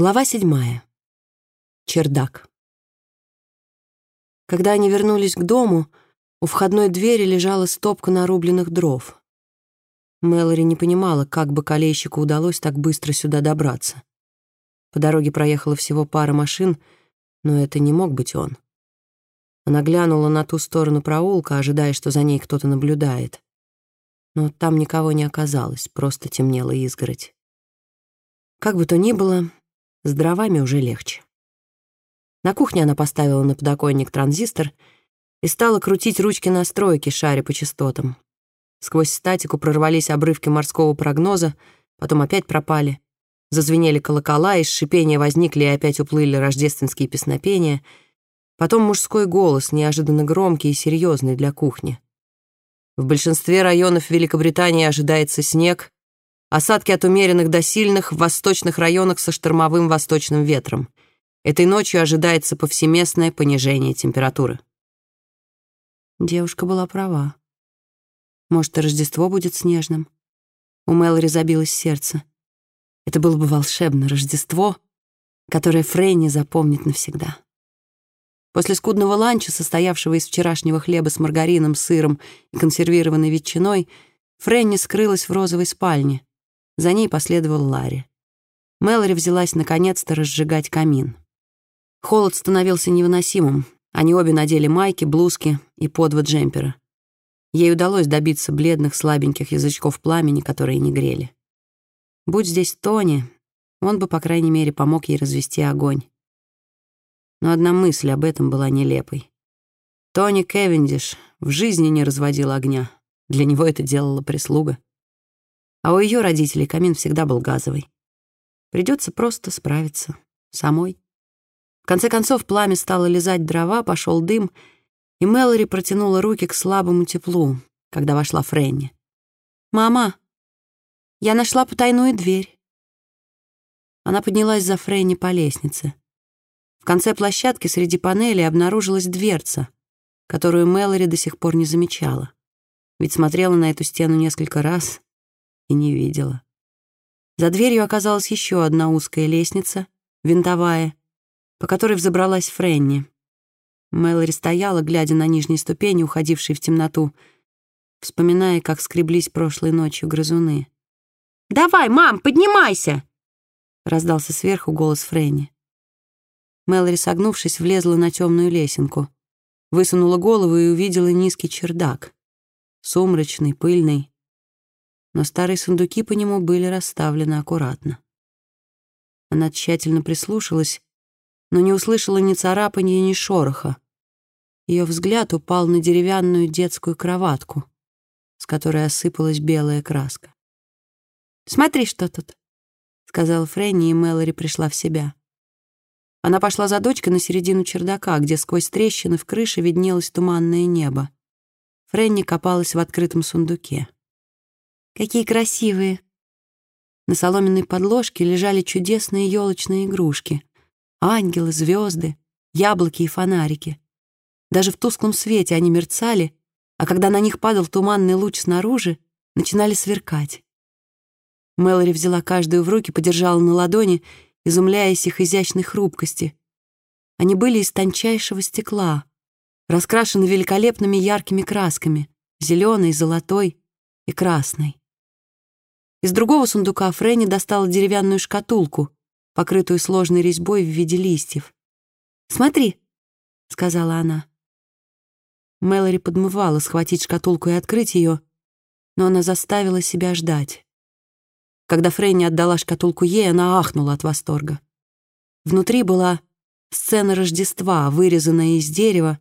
Глава седьмая. Чердак. Когда они вернулись к дому, у входной двери лежала стопка нарубленных дров. Мэлори не понимала, как бы колейщику удалось так быстро сюда добраться. По дороге проехала всего пара машин, но это не мог быть он. Она глянула на ту сторону проулка, ожидая, что за ней кто-то наблюдает. Но там никого не оказалось, просто темнела изгородь. Как бы то ни было, с дровами уже легче. На кухне она поставила на подоконник транзистор и стала крутить ручки настройки, шаря по частотам. Сквозь статику прорвались обрывки морского прогноза, потом опять пропали. Зазвенели колокола, из шипения возникли и опять уплыли рождественские песнопения. Потом мужской голос, неожиданно громкий и серьезный для кухни. В большинстве районов Великобритании ожидается снег, осадки от умеренных до сильных в восточных районах со штормовым восточным ветром. Этой ночью ожидается повсеместное понижение температуры. Девушка была права. Может, и Рождество будет снежным. У Мэлори забилось сердце. Это было бы волшебно Рождество, которое Фрейни запомнит навсегда. После скудного ланча, состоявшего из вчерашнего хлеба с маргарином, сыром и консервированной ветчиной, Фрэнни скрылась в розовой спальне. За ней последовал Ларри. Мэлори взялась наконец-то разжигать камин. Холод становился невыносимым. Они обе надели майки, блузки и подвод джемпера. Ей удалось добиться бледных, слабеньких язычков пламени, которые не грели. Будь здесь Тони, он бы, по крайней мере, помог ей развести огонь. Но одна мысль об этом была нелепой. Тони Кевиндиш в жизни не разводил огня. Для него это делала прислуга. А у ее родителей камин всегда был газовый. Придется просто справиться самой. В конце концов, пламя стало лизать дрова, пошел дым, и Мэлори протянула руки к слабому теплу, когда вошла Фрэнни. «Мама, я нашла потайную дверь». Она поднялась за Фрэнни по лестнице. В конце площадки среди панелей обнаружилась дверца, которую Мэлори до сих пор не замечала, ведь смотрела на эту стену несколько раз и не видела. За дверью оказалась еще одна узкая лестница, винтовая, по которой взобралась Фрэнни. Мэлори стояла, глядя на нижние ступени, уходившие в темноту, вспоминая, как скреблись прошлой ночью грызуны. «Давай, мам, поднимайся!» — раздался сверху голос Фрэнни. Мэлори, согнувшись, влезла на темную лесенку, высунула голову и увидела низкий чердак. Сумрачный, пыльный, но старые сундуки по нему были расставлены аккуратно. Она тщательно прислушалась, но не услышала ни царапания, ни шороха. Ее взгляд упал на деревянную детскую кроватку, с которой осыпалась белая краска. «Смотри, что тут», — сказала Фрэнни, и Мэлори пришла в себя. Она пошла за дочкой на середину чердака, где сквозь трещины в крыше виднелось туманное небо. Фрэнни копалась в открытом сундуке. Какие красивые!» На соломенной подложке лежали чудесные елочные игрушки. Ангелы, звезды, яблоки и фонарики. Даже в тусклом свете они мерцали, а когда на них падал туманный луч снаружи, начинали сверкать. Мэлори взяла каждую в руки, подержала на ладони, изумляясь их изящной хрупкости. Они были из тончайшего стекла, раскрашены великолепными яркими красками — зеленой, золотой и красной. Из другого сундука Фрэнни достала деревянную шкатулку, покрытую сложной резьбой в виде листьев. «Смотри», — сказала она. Мэлори подмывала схватить шкатулку и открыть ее, но она заставила себя ждать. Когда Фрэнни отдала шкатулку ей, она ахнула от восторга. Внутри была сцена Рождества, вырезанная из дерева,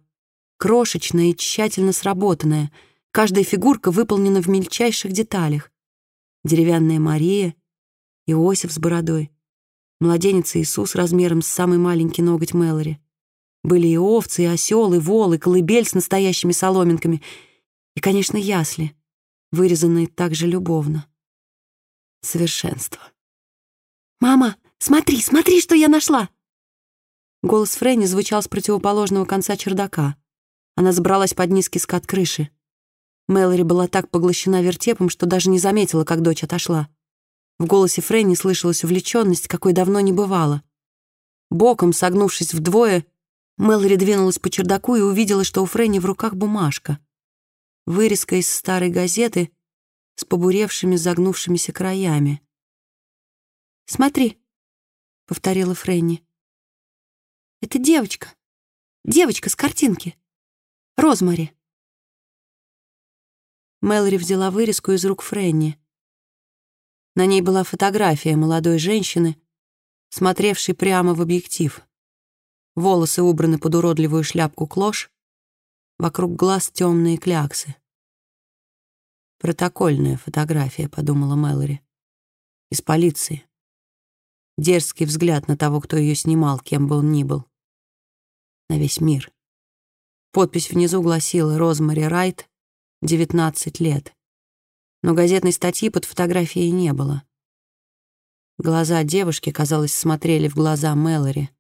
крошечная и тщательно сработанная. Каждая фигурка выполнена в мельчайших деталях деревянная Мария, Иосиф с бородой, младенец Иисус размером с самый маленький ноготь Мэлори. Были и овцы, и осел, и вол, и колыбель с настоящими соломинками, и, конечно, ясли, вырезанные так же любовно. Совершенство. «Мама, смотри, смотри, что я нашла!» Голос Фрэнни звучал с противоположного конца чердака. Она забралась под низкий скат крыши. Мэлори была так поглощена вертепом, что даже не заметила, как дочь отошла. В голосе Фрэнни слышалась увлеченность, какой давно не бывало. Боком, согнувшись вдвое, Мэлори двинулась по чердаку и увидела, что у Фрэнни в руках бумажка. Вырезка из старой газеты с побуревшими загнувшимися краями. «Смотри», — повторила Фрэнни. «Это девочка. Девочка с картинки. Розмари». Мэлори взяла вырезку из рук Фрэнни. На ней была фотография молодой женщины, смотревшей прямо в объектив. Волосы убраны под уродливую шляпку клош, вокруг глаз темные кляксы. «Протокольная фотография», — подумала Мэлори. «Из полиции». Дерзкий взгляд на того, кто ее снимал, кем бы он ни был. На весь мир. Подпись внизу гласила «Розмари Райт, 19 лет». Но газетной статьи под фотографией не было. Глаза девушки, казалось, смотрели в глаза Мэлори,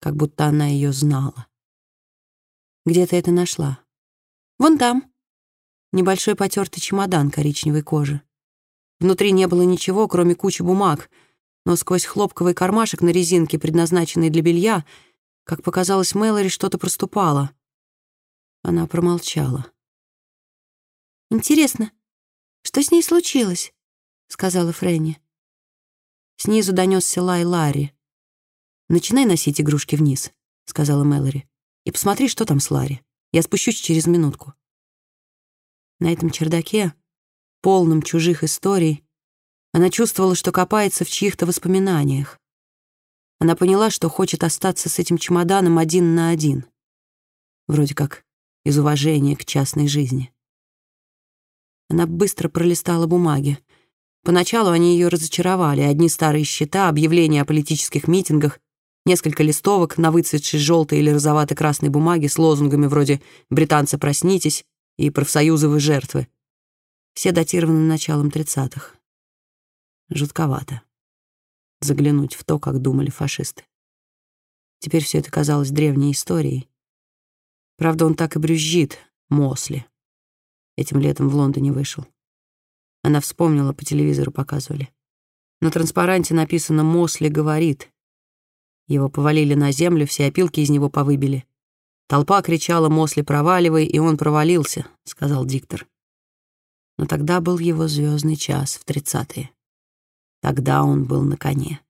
как будто она ее знала. «Где ты это нашла?» «Вон там». Небольшой потертый чемодан коричневой кожи. Внутри не было ничего, кроме кучи бумаг, но сквозь хлопковый кармашек на резинке, предназначенный для белья, как показалось Мэлори, что-то проступало. Она промолчала. «Интересно, что с ней случилось?» — сказала Фрэнни. Снизу донесся лай Ларри. «Начинай носить игрушки вниз», — сказала Мэлори. «И посмотри, что там с Ларри. Я спущусь через минутку». На этом чердаке, полном чужих историй, она чувствовала, что копается в чьих-то воспоминаниях. Она поняла, что хочет остаться с этим чемоданом один на один. Вроде как из уважения к частной жизни. Она быстро пролистала бумаги. Поначалу они ее разочаровали. Одни старые счета, объявления о политических митингах, несколько листовок на выцветшей желтой или розовато-красной бумаге с лозунгами вроде «Британцы, проснитесь» и «Профсоюзы вы жертвы». Все датированы началом тридцатых. Жутковато заглянуть в то, как думали фашисты. Теперь все это казалось древней историей. Правда, он так и брюзжит, Мосли. Этим летом в Лондоне вышел. Она вспомнила, по телевизору показывали. На транспаранте написано «Мосли говорит». Его повалили на землю, все опилки из него повыбили. Толпа кричала «Мосли, проваливай», и он провалился, — сказал диктор. Но тогда был его звездный час в тридцатые. Тогда он был на коне.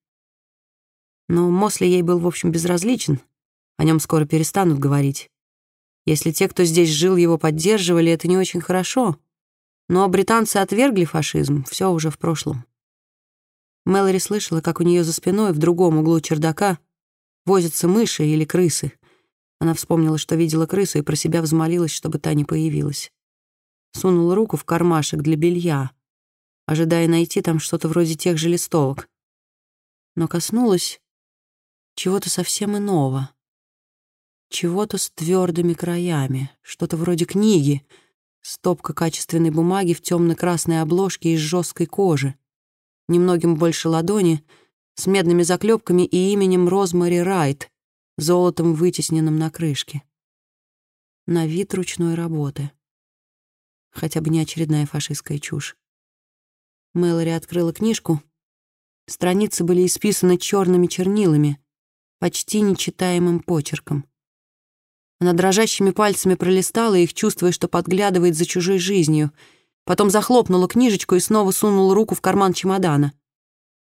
Но Мосли ей был, в общем, безразличен. О нем скоро перестанут говорить. Если те, кто здесь жил, его поддерживали, это не очень хорошо. Но британцы отвергли фашизм, все уже в прошлом. Мэлори слышала, как у нее за спиной в другом углу чердака возятся мыши или крысы. Она вспомнила, что видела крысу, и про себя взмолилась, чтобы та не появилась. Сунула руку в кармашек для белья, ожидая найти там что-то вроде тех же листовок. Но коснулась чего-то совсем иного. Чего-то с твердыми краями, что-то вроде книги — Стопка качественной бумаги в темно-красной обложке из жесткой кожи. Немногим больше ладони, с медными заклепками и именем Розмари Райт, золотом вытесненным на крышке. На вид ручной работы. Хотя бы не очередная фашистская чушь. Мэлори открыла книжку. Страницы были исписаны черными чернилами, почти нечитаемым почерком. Она дрожащими пальцами пролистала их, чувствуя, что подглядывает за чужой жизнью. Потом захлопнула книжечку и снова сунула руку в карман чемодана.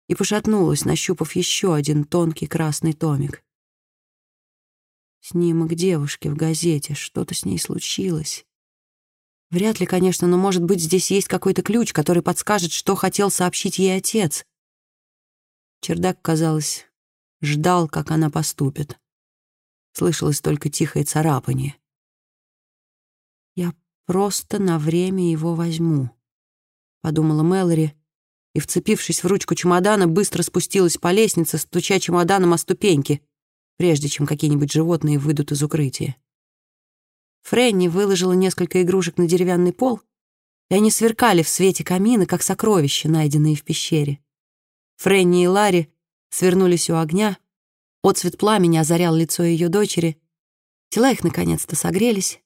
И пошатнулась, нащупав еще один тонкий красный томик. Снимок девушки в газете. Что-то с ней случилось. Вряд ли, конечно, но, может быть, здесь есть какой-то ключ, который подскажет, что хотел сообщить ей отец. Чердак, казалось, ждал, как она поступит. Слышалось только тихое царапание. «Я просто на время его возьму», — подумала Мэлори, и, вцепившись в ручку чемодана, быстро спустилась по лестнице, стуча чемоданом о ступеньки, прежде чем какие-нибудь животные выйдут из укрытия. Фрэнни выложила несколько игрушек на деревянный пол, и они сверкали в свете камина, как сокровища, найденные в пещере. Фрэнни и Ларри свернулись у огня, Отцвет пламени озарял лицо ее дочери. Тела их наконец-то согрелись,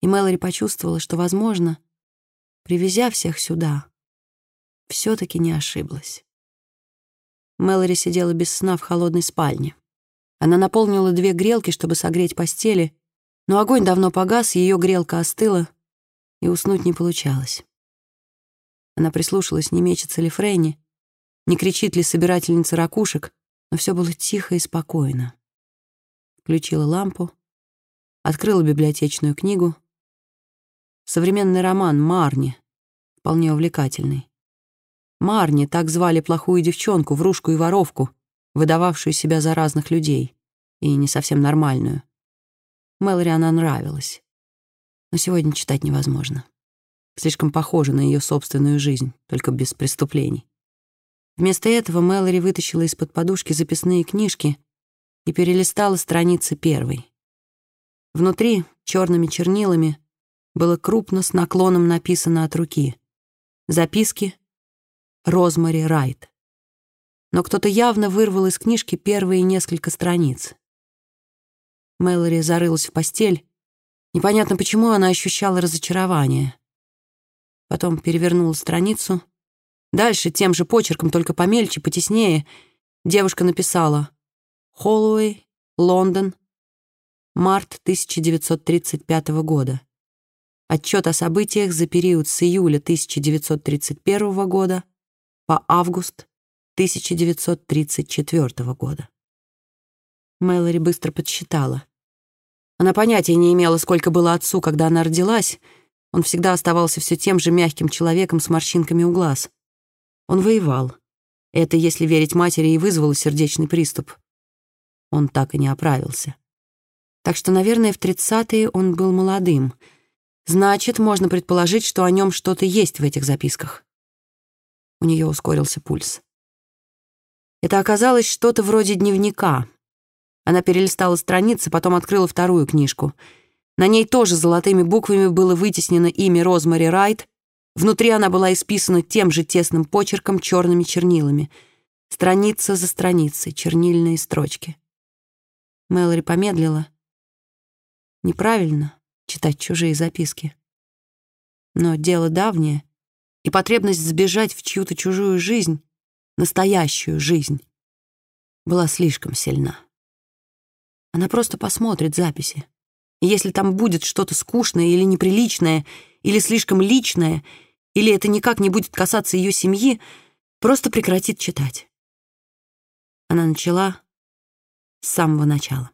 и Мэлори почувствовала, что, возможно, привезя всех сюда, все таки не ошиблась. Мэлори сидела без сна в холодной спальне. Она наполнила две грелки, чтобы согреть постели, но огонь давно погас, ее грелка остыла, и уснуть не получалось. Она прислушалась, не мечется ли Фрейни, не кричит ли собирательница ракушек, но все было тихо и спокойно. Включила лампу, открыла библиотечную книгу. Современный роман «Марни», вполне увлекательный. Марни, так звали плохую девчонку, врушку и воровку, выдававшую себя за разных людей, и не совсем нормальную. Мэлори она нравилась. Но сегодня читать невозможно. Слишком похоже на ее собственную жизнь, только без преступлений. Вместо этого Мэлори вытащила из-под подушки записные книжки и перелистала страницы первой. Внутри, черными чернилами, было крупно с наклоном написано от руки. Записки Розмари Райт. Но кто-то явно вырвал из книжки первые несколько страниц. Мэлори зарылась в постель. Непонятно, почему она ощущала разочарование. Потом перевернула страницу. Дальше тем же почерком, только помельче, потеснее, девушка написала «Холлоуэй, Лондон, март 1935 года. Отчет о событиях за период с июля 1931 года по август 1934 года. Мэлори быстро подсчитала. Она понятия не имела, сколько было отцу, когда она родилась. Он всегда оставался все тем же мягким человеком с морщинками у глаз. Он воевал. Это, если верить матери, и вызвало сердечный приступ. Он так и не оправился. Так что, наверное, в тридцатые он был молодым. Значит, можно предположить, что о нем что-то есть в этих записках. У нее ускорился пульс. Это оказалось что-то вроде дневника. Она перелистала страницы, потом открыла вторую книжку. На ней тоже золотыми буквами было вытеснено имя Розмари Райт. Внутри она была исписана тем же тесным почерком черными чернилами. Страница за страницей, чернильные строчки. Мэлори помедлила. Неправильно читать чужие записки. Но дело давнее — и потребность сбежать в чью-то чужую жизнь, настоящую жизнь, была слишком сильна. Она просто посмотрит записи. И если там будет что-то скучное или неприличное, или слишком личное, или это никак не будет касаться ее семьи, просто прекратит читать. Она начала с самого начала.